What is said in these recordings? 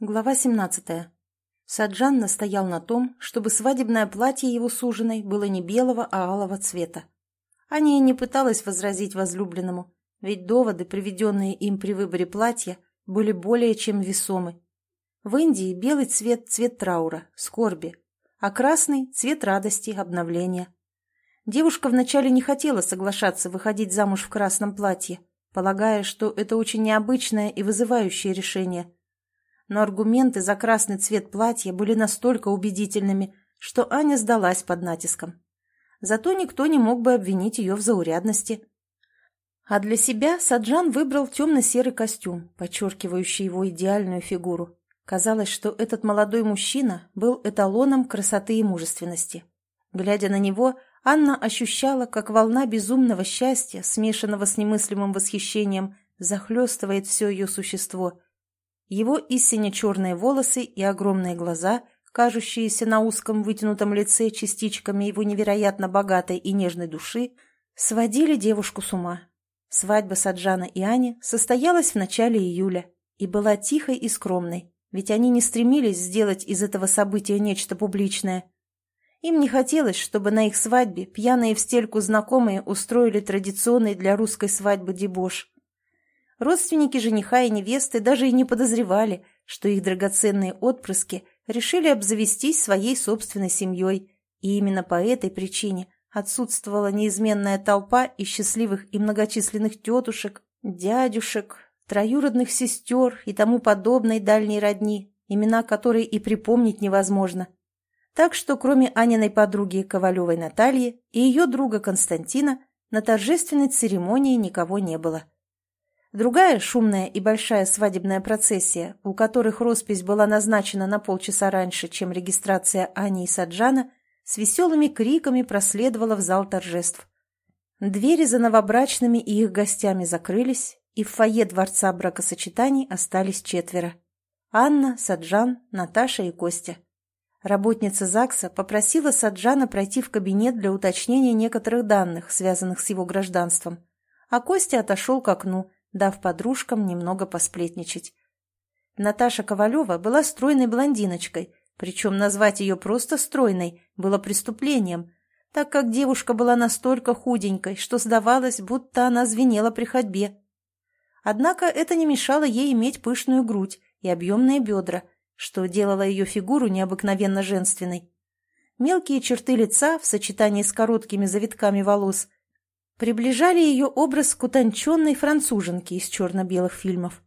Глава 17. Саджан настоял на том, чтобы свадебное платье его суженой было не белого, а алого цвета. Аня не пыталась возразить возлюбленному, ведь доводы, приведенные им при выборе платья, были более чем весомы. В Индии белый цвет – цвет траура, скорби, а красный – цвет радости, обновления. Девушка вначале не хотела соглашаться выходить замуж в красном платье, полагая, что это очень необычное и вызывающее решение – но аргументы за красный цвет платья были настолько убедительными, что Аня сдалась под натиском. Зато никто не мог бы обвинить ее в заурядности. А для себя Саджан выбрал темно-серый костюм, подчеркивающий его идеальную фигуру. Казалось, что этот молодой мужчина был эталоном красоты и мужественности. Глядя на него, Анна ощущала, как волна безумного счастья, смешанного с немыслимым восхищением, захлестывает все ее существо – его истинно черные волосы и огромные глаза, кажущиеся на узком вытянутом лице частичками его невероятно богатой и нежной души, сводили девушку с ума. Свадьба Саджана и Ани состоялась в начале июля и была тихой и скромной, ведь они не стремились сделать из этого события нечто публичное. Им не хотелось, чтобы на их свадьбе пьяные в стельку знакомые устроили традиционный для русской свадьбы дебош. Родственники жениха и невесты даже и не подозревали, что их драгоценные отпрыски решили обзавестись своей собственной семьей, и именно по этой причине отсутствовала неизменная толпа из счастливых и многочисленных тетушек, дядюшек, троюродных сестер и тому подобной дальней родни, имена которой и припомнить невозможно. Так что кроме Аниной подруги Ковалевой Натальи и ее друга Константина на торжественной церемонии никого не было. Другая шумная и большая свадебная процессия, у которых роспись была назначена на полчаса раньше, чем регистрация Ани и Саджана, с веселыми криками проследовала в зал торжеств. Двери за новобрачными и их гостями закрылись, и в фойе дворца бракосочетаний остались четверо. Анна, Саджан, Наташа и Костя. Работница ЗАГСа попросила Саджана пройти в кабинет для уточнения некоторых данных, связанных с его гражданством, а Костя отошел к окну – дав подружкам немного посплетничать. Наташа Ковалева была стройной блондиночкой, причем назвать ее просто стройной было преступлением, так как девушка была настолько худенькой, что сдавалось, будто она звенела при ходьбе. Однако это не мешало ей иметь пышную грудь и объемные бедра, что делало ее фигуру необыкновенно женственной. Мелкие черты лица в сочетании с короткими завитками волос приближали ее образ к утонченной француженке из черно-белых фильмов.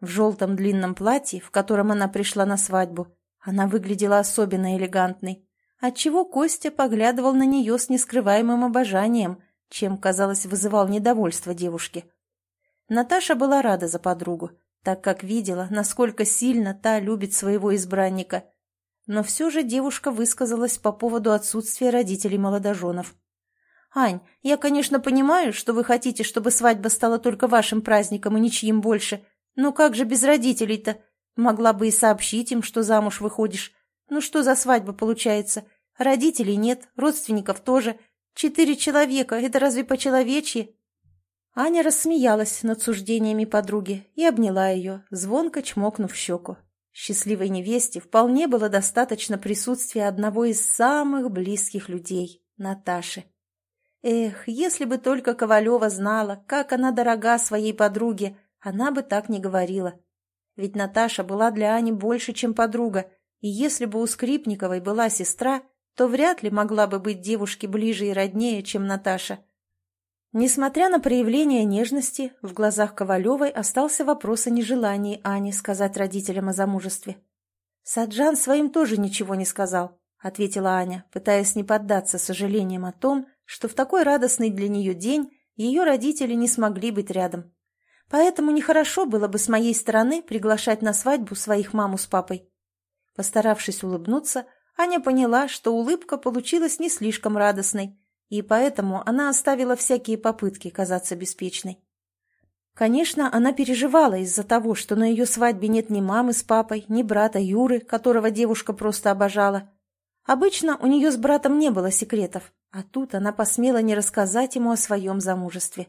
В желтом длинном платье, в котором она пришла на свадьбу, она выглядела особенно элегантной, отчего Костя поглядывал на нее с нескрываемым обожанием, чем, казалось, вызывал недовольство девушки. Наташа была рада за подругу, так как видела, насколько сильно та любит своего избранника. Но все же девушка высказалась по поводу отсутствия родителей молодоженов. «Ань, я, конечно, понимаю, что вы хотите, чтобы свадьба стала только вашим праздником и ничьим больше. Но как же без родителей-то? Могла бы и сообщить им, что замуж выходишь. Ну что за свадьба получается? Родителей нет, родственников тоже. Четыре человека, это разве по-человечьи?» Аня рассмеялась над суждениями подруги и обняла ее, звонко чмокнув щеку. Счастливой невесте вполне было достаточно присутствия одного из самых близких людей — Наташи. Эх, если бы только Ковалева знала, как она дорога своей подруге, она бы так не говорила. Ведь Наташа была для Ани больше, чем подруга, и если бы у Скрипниковой была сестра, то вряд ли могла бы быть девушке ближе и роднее, чем Наташа. Несмотря на проявление нежности, в глазах Ковалевой остался вопрос о нежелании Ани сказать родителям о замужестве. «Саджан своим тоже ничего не сказал», — ответила Аня, пытаясь не поддаться сожалениям о том, что в такой радостный для нее день ее родители не смогли быть рядом. Поэтому нехорошо было бы с моей стороны приглашать на свадьбу своих маму с папой. Постаравшись улыбнуться, Аня поняла, что улыбка получилась не слишком радостной, и поэтому она оставила всякие попытки казаться беспечной. Конечно, она переживала из-за того, что на ее свадьбе нет ни мамы с папой, ни брата Юры, которого девушка просто обожала. Обычно у нее с братом не было секретов, а тут она посмела не рассказать ему о своем замужестве.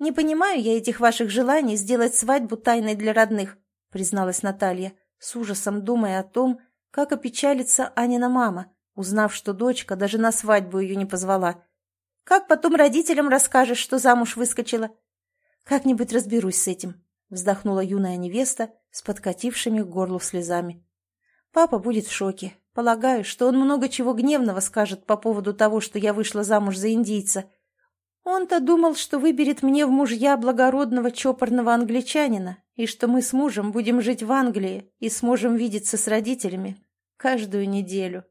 «Не понимаю я этих ваших желаний сделать свадьбу тайной для родных», призналась Наталья, с ужасом думая о том, как опечалится Анина мама, узнав, что дочка даже на свадьбу ее не позвала. Как потом родителям расскажешь, что замуж выскочила? Как-нибудь разберусь с этим, вздохнула юная невеста с подкатившими к горлу слезами. Папа будет в шоке. Полагаю, что он много чего гневного скажет по поводу того, что я вышла замуж за индийца. Он-то думал, что выберет мне в мужья благородного чопорного англичанина, и что мы с мужем будем жить в Англии и сможем видеться с родителями каждую неделю.